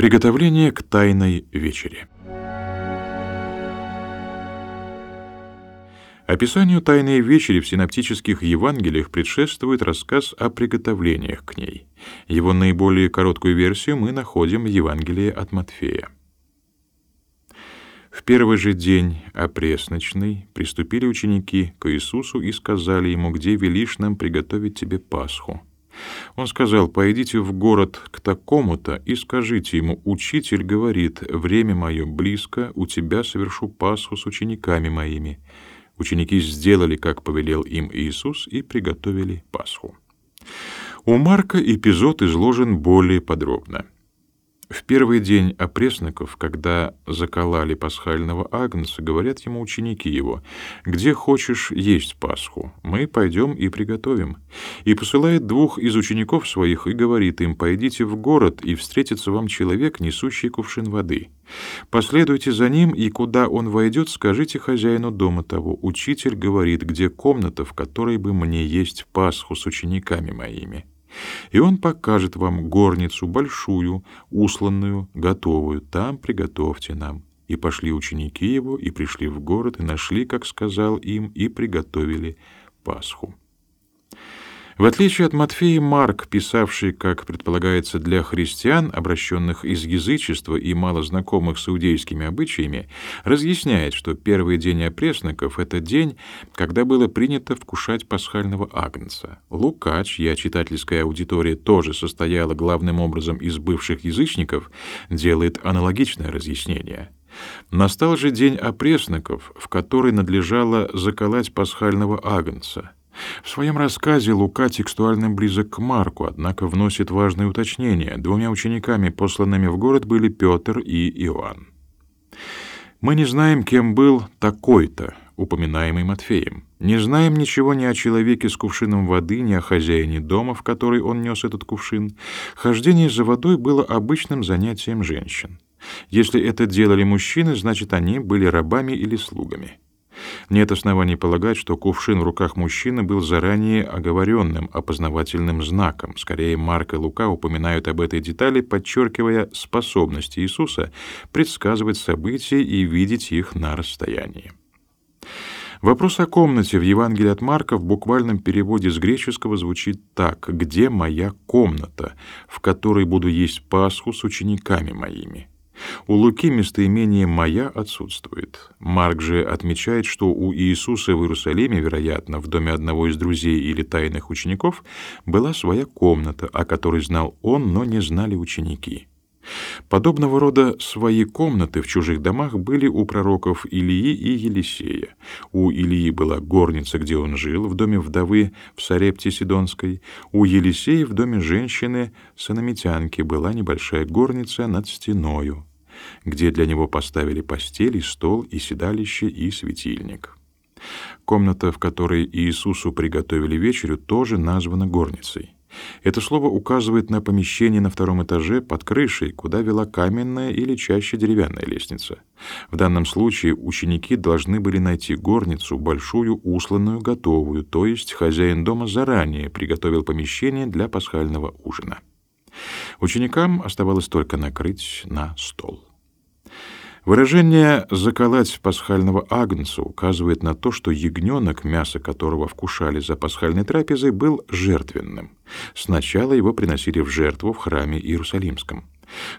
Приготовление к тайной вечере. Описанию тайной вечери в синоптических Евангелиях предшествует рассказ о приготовлениях к ней. Его наиболее короткую версию мы находим в Евангелии от Матфея. В первый же день опресночный приступили ученики к Иисусу и сказали ему, где велишь нам приготовить тебе Пасху. Он сказал, «Пойдите в город к такому-то и скажите ему, учитель говорит, время мое близко, у тебя совершу Пасху с учениками моими». Ученики сделали, как повелел им Иисус, и приготовили Пасху. У Марка эпизод изложен более подробно. В первый день опресноков, когда закололи пасхального агнца, говорят ему ученики его, «Где хочешь есть Пасху? Мы пойдем и приготовим». И посылает двух из учеников своих и говорит им, «Пойдите в город, и встретится вам человек, несущий кувшин воды. Последуйте за ним, и куда он войдет, скажите хозяину дома того, учитель говорит, где комната, в которой бы мне есть Пасху с учениками моими». И он покажет вам горницу большую, усланную, готовую. Там приготовьте нам. И пошли ученики его, и пришли в город, и нашли, как сказал им, и приготовили Пасху. В отличие от Матфея, Марк, писавший, как предполагается, для христиан, обращенных из язычества и мало знакомых с иудейскими обычаями, разъясняет, что первый день опресноков — это день, когда было принято вкушать пасхального агнца. Лука, чья читательская аудитория тоже состояла главным образом из бывших язычников, делает аналогичное разъяснение — Настал же день опресноков, в который надлежало заколоть пасхального агнца. В своем рассказе Лука текстуально близок к Марку, однако вносит важное уточнение. Двумя учениками, посланными в город, были Петр и Иоанн. Мы не знаем, кем был такой-то, упоминаемый Матфеем. Не знаем ничего ни о человеке с кувшином воды, ни о хозяине дома, в который он нес этот кувшин. Хождение за водой было обычным занятием женщин. Если это делали мужчины, значит, они были рабами или слугами. Нет оснований полагать, что кувшин в руках мужчины был заранее оговоренным опознавательным знаком. Скорее, Марк и Лука упоминают об этой детали, подчеркивая способность Иисуса предсказывать события и видеть их на расстоянии. Вопрос о комнате в Евангелии от Марка в буквальном переводе с греческого звучит так: "Где моя комната, в которой буду есть Пасху с учениками моими?" У Луки местоимение «моя» отсутствует. Марк же отмечает, что у Иисуса в Иерусалиме, вероятно, в доме одного из друзей или тайных учеников, была своя комната, о которой знал он, но не знали ученики. Подобного рода свои комнаты в чужих домах были у пророков Илии и Елисея. У Илии была горница, где он жил, в доме вдовы в Сарепте Сидонской. У Елисея в доме женщины, санамитянки, была небольшая горница над стеною где для него поставили постель и стол, и седалище, и светильник. Комната, в которой Иисусу приготовили вечерю, тоже названа горницей. Это слово указывает на помещение на втором этаже под крышей, куда вела каменная или чаще деревянная лестница. В данном случае ученики должны были найти горницу, большую, усланную, готовую, то есть хозяин дома заранее приготовил помещение для пасхального ужина. Ученикам оставалось только накрыть на стол. Выражение «заколоть пасхального агнца» указывает на то, что ягненок, мясо которого вкушали за пасхальной трапезой, был жертвенным. Сначала его приносили в жертву в храме Иерусалимском.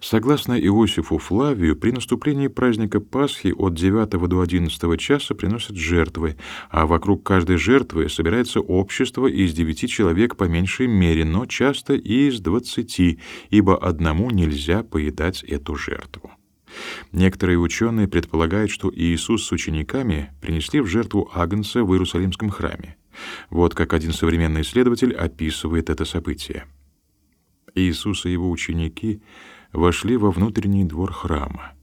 Согласно Иосифу Флавию, при наступлении праздника Пасхи от 9 до 11 часа приносят жертвы, а вокруг каждой жертвы собирается общество из девяти человек по меньшей мере, но часто и из двадцати, ибо одному нельзя поедать эту жертву. Некоторые ученые предполагают, что Иисус с учениками принесли в жертву агнца в Иерусалимском храме. Вот как один современный исследователь описывает это событие. Иисус и его ученики вошли во внутренний двор храма.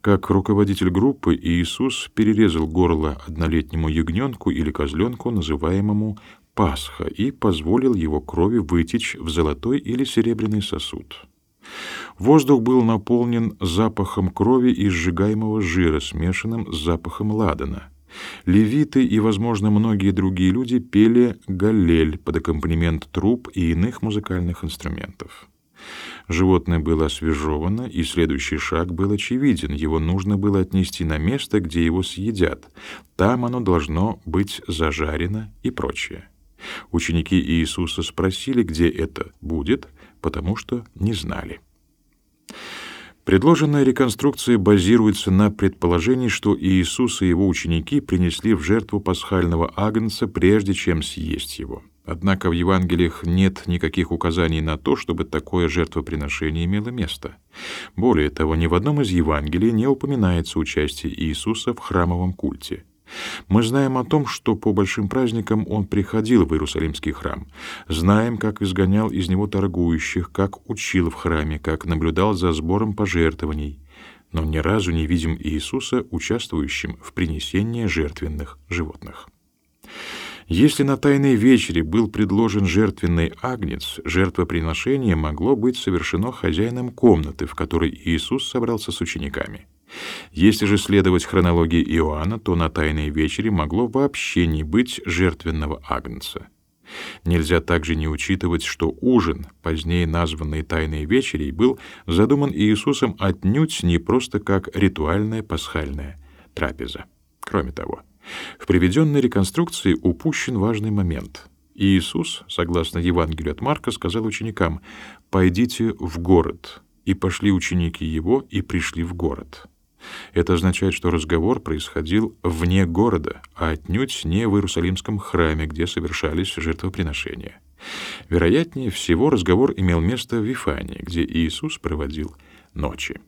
Как руководитель группы Иисус перерезал горло однолетнему ягненку или козленку, называемому Пасха, и позволил его крови вытечь в золотой или серебряный сосуд. Воздух был наполнен запахом крови и сжигаемого жира, смешанным с запахом ладана. Левиты и, возможно, многие другие люди пели галлель под аккомпанемент труб и иных музыкальных инструментов. Животное было освежевано, и следующий шаг был очевиден. Его нужно было отнести на место, где его съедят. Там оно должно быть зажарено и прочее. Ученики Иисуса спросили, где это будет, потому что не знали. Предложенная реконструкция базируется на предположении, что Иисус и его ученики принесли в жертву пасхального агнца, прежде чем съесть его. Однако в Евангелиях нет никаких указаний на то, чтобы такое жертвоприношение имело место. Более того, ни в одном из Евангелий не упоминается участие Иисуса в храмовом культе. Мы знаем о том, что по большим праздникам он приходил в Иерусалимский храм. Знаем, как изгонял из него торгующих, как учил в храме, как наблюдал за сбором пожертвований. Но ни разу не видим Иисуса участвующим в принесении жертвенных животных. Если на Тайной вечере был предложен жертвенный агнец, жертвоприношение могло быть совершено хозяином комнаты, в которой Иисус собрался с учениками. Если же следовать хронологии Иоанна, то на Тайной вечере могло вообще не быть жертвенного агнца. Нельзя также не учитывать, что ужин, позднее названный Тайной вечерей, был задуман Иисусом отнюдь не просто как ритуальная пасхальная трапеза. Кроме того, в приведенной реконструкции упущен важный момент. Иисус, согласно Евангелию от Марка, сказал ученикам: "Пойдите в город". И пошли ученики его и пришли в город. Это означает, что разговор происходил вне города, а отнюдь не в Иерусалимском храме, где совершались жертвоприношения. Вероятнее всего, разговор имел место в Вифании, где Иисус проводил ночи.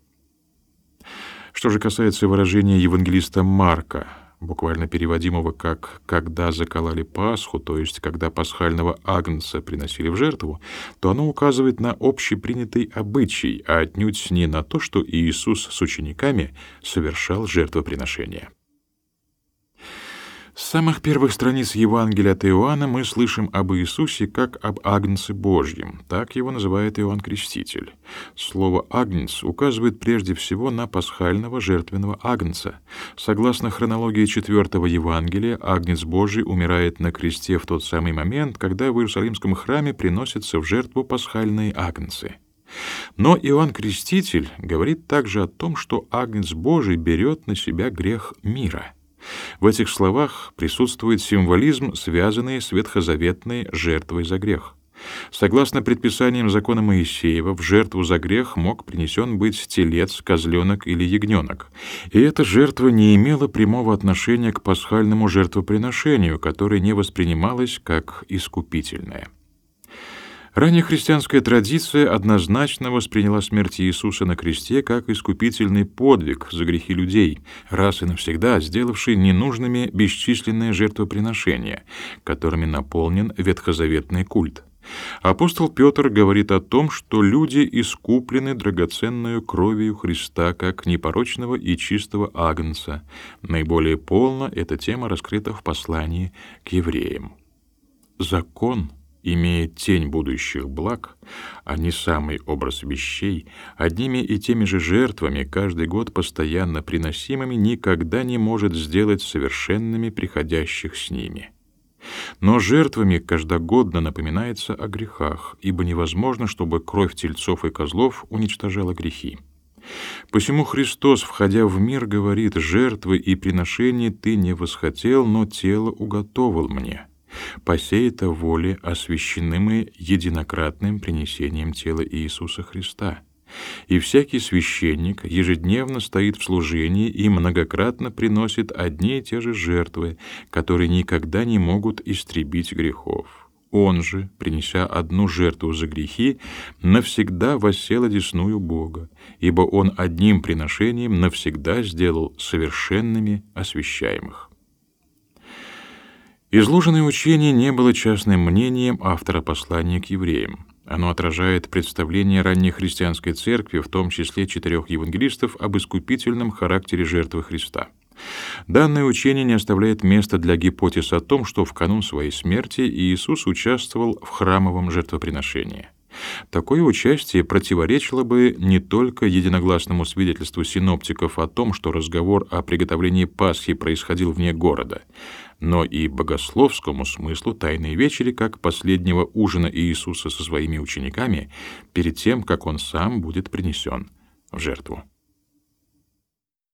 Что же касается выражения евангелиста Марка, буквально переводимого как «когда закололи Пасху», то есть когда пасхального агнца приносили в жертву, то оно указывает на общепринятый обычай, а отнюдь не на то, что Иисус с учениками совершал жертвоприношение. С самых первых страниц Евангелия от Иоанна мы слышим об Иисусе как об Агнце Божьем. Так его называет Иоанн Креститель. Слово «агнец» указывает прежде всего на пасхального жертвенного агнца. Согласно хронологии четвертого Евангелия, Агнец Божий умирает на кресте в тот самый момент, когда в Иерусалимском храме приносятся в жертву пасхальные агнцы. Но Иоанн Креститель говорит также о том, что Агнец Божий берет на себя грех мира — в этих словах присутствует символизм, связанный с ветхозаветной жертвой за грех. Согласно предписаниям закона Моисеева, в жертву за грех мог принесен быть телец, козленок или ягненок. И эта жертва не имела прямого отношения к пасхальному жертвоприношению, которое не воспринималось как искупительное. Ранняя христианская традиция однозначно восприняла смерть Иисуса на кресте как искупительный подвиг за грехи людей, раз и навсегда сделавший ненужными бесчисленные жертвоприношения, которыми наполнен ветхозаветный культ. Апостол Петр говорит о том, что люди искуплены драгоценную кровью Христа как непорочного и чистого агнца. Наиболее полно эта тема раскрыта в послании к евреям. Закон — имея тень будущих благ, а не самый образ вещей, одними и теми же жертвами, каждый год постоянно приносимыми, никогда не может сделать совершенными приходящих с ними. Но жертвами каждогодно напоминается о грехах, ибо невозможно, чтобы кровь тельцов и козлов уничтожала грехи. Посему Христос, входя в мир, говорит: "Жертвы и приношения ты не восхотел, но тело уготовил мне" по сей-то воле освящены единократным принесением тела Иисуса Христа. И всякий священник ежедневно стоит в служении и многократно приносит одни и те же жертвы, которые никогда не могут истребить грехов. Он же, принеся одну жертву за грехи, навсегда воссел одесную Бога, ибо Он одним приношением навсегда сделал совершенными освящаемых. Изложенное учение не было частным мнением автора послания к евреям. Оно отражает представление ранней христианской церкви, в том числе четырех евангелистов, об искупительном характере жертвы Христа. Данное учение не оставляет места для гипотез о том, что в канун своей смерти Иисус участвовал в храмовом жертвоприношении. Такое участие противоречило бы не только единогласному свидетельству синоптиков о том, что разговор о приготовлении Пасхи происходил вне города, но и богословскому смыслу Тайной вечери как последнего ужина Иисуса со своими учениками перед тем, как он сам будет принесен в жертву.